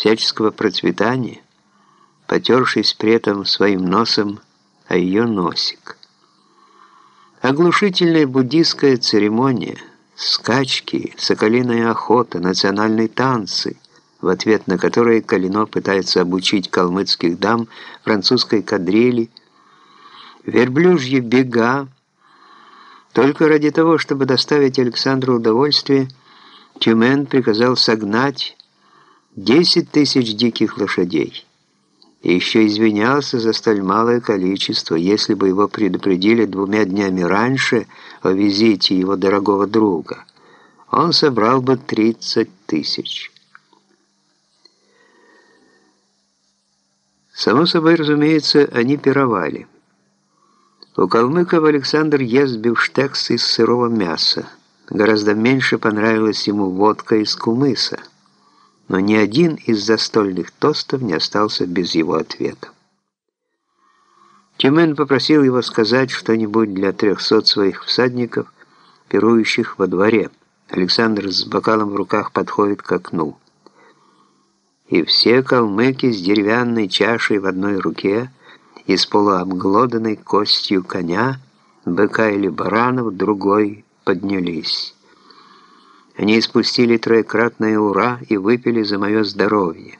всяческого процветания, потершись при этом своим носом о ее носик. Оглушительная буддийская церемония, скачки, соколиная охота, национальные танцы, в ответ на которые Калино пытается обучить калмыцких дам французской кадрили, верблюжьи бега, только ради того, чтобы доставить Александру удовольствие, Тюмен приказал согнать 10 тысяч диких лошадей. И еще извинялся за столь малое количество, если бы его предупредили двумя днями раньше о визите его дорогого друга. Он собрал бы 30 тысяч. Само собой, разумеется, они пировали. У калмыков Александр ест бифштекс из сырого мяса. Гораздо меньше понравилась ему водка из кумыса. Но ни один из застольных тостов не остался без его ответа. Тюмен попросил его сказать что-нибудь для трехсот своих всадников, пирующих во дворе. Александр с бокалом в руках подходит к окну. И все калмыки с деревянной чашей в одной руке – и с полуобглоданной костью коня, быка или барана в другой поднялись. Они испустили троекратное «Ура» и выпили за мое здоровье.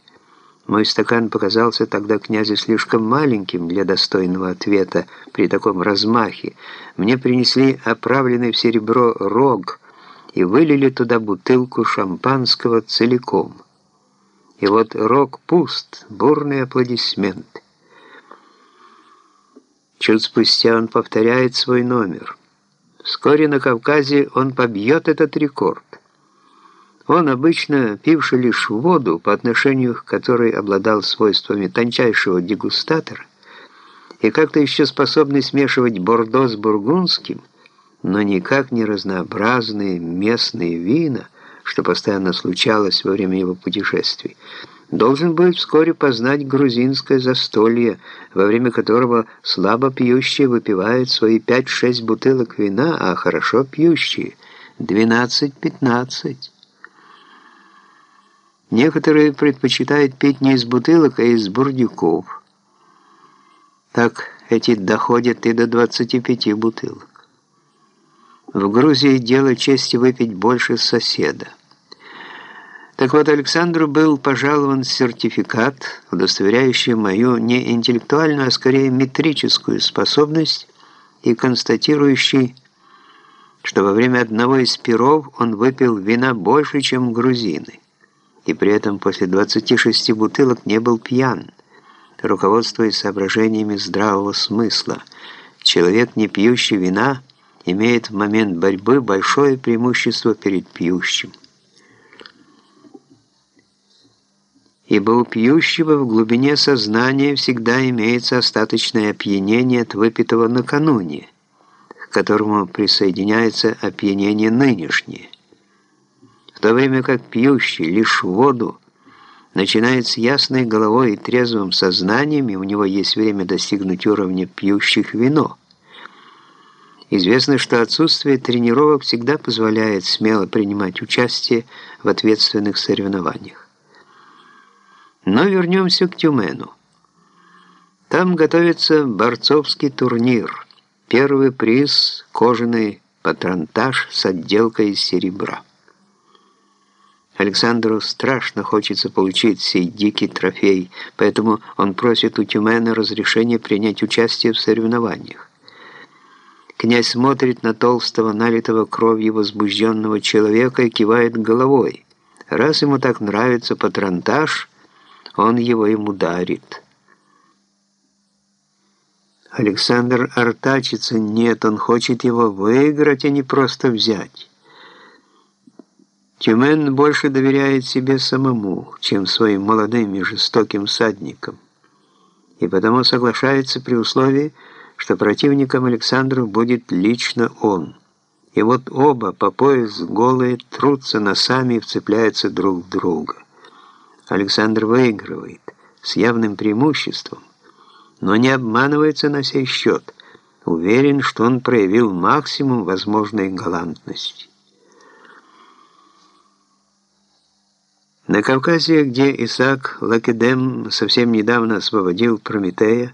Мой стакан показался тогда князю слишком маленьким для достойного ответа при таком размахе. Мне принесли оправленный в серебро рог и вылили туда бутылку шампанского целиком. И вот рог пуст, бурный аплодисмент. Чуть спустя он повторяет свой номер. Вскоре на Кавказе он побьет этот рекорд. Он, обычно пивший лишь воду, по отношению к которой обладал свойствами тончайшего дегустатора, и как-то еще способный смешивать бордо с бургундским, но никак не разнообразные местные вина, что постоянно случалось во время его путешествий, должен будет вскоре познать грузинское застолье, во время которого слабо пьющие выпивают свои 5-6 бутылок вина, а хорошо пьющие – 12-15. Некоторые предпочитают пить не из бутылок, а из бурдюков. Так эти доходят и до 25 бутылок. В Грузии дело чести выпить больше соседа. Так вот, Александру был пожалован сертификат, удостоверяющий мою не интеллектуальную, а скорее метрическую способность и констатирующий, что во время одного из пиров он выпил вина больше, чем грузины, и при этом после 26 бутылок не был пьян, руководствуясь соображениями здравого смысла. Человек, не пьющий вина, имеет в момент борьбы большое преимущество перед пьющим. ибо у пьющего в глубине сознания всегда имеется остаточное опьянение от выпитого накануне, к которому присоединяется опьянение нынешнее. В то время как пьющий лишь воду начинает с ясной головой и трезвым сознанием, и у него есть время достигнуть уровня пьющих вино. Известно, что отсутствие тренировок всегда позволяет смело принимать участие в ответственных соревнованиях. Но вернемся к Тюмену. Там готовится борцовский турнир. Первый приз – кожаный патронтаж с отделкой из серебра. Александру страшно хочется получить сей дикий трофей, поэтому он просит у Тюмена разрешения принять участие в соревнованиях. Князь смотрит на толстого, налитого кровью возбужденного человека и кивает головой. Раз ему так нравится патронтаж, он его ему дарит. Александр артачится, нет, он хочет его выиграть, а не просто взять. Тюмен больше доверяет себе самому, чем своим молодым и жестоким садникам, и потому соглашается при условии, что противником Александру будет лично он. И вот оба по пояс голые трутся носами и вцепляются друг в друга. Александр выигрывает с явным преимуществом, но не обманывается на сей счет, уверен, что он проявил максимум возможной галантности. На Кавказе, где Исаак Лакедем совсем недавно освободил Прометея,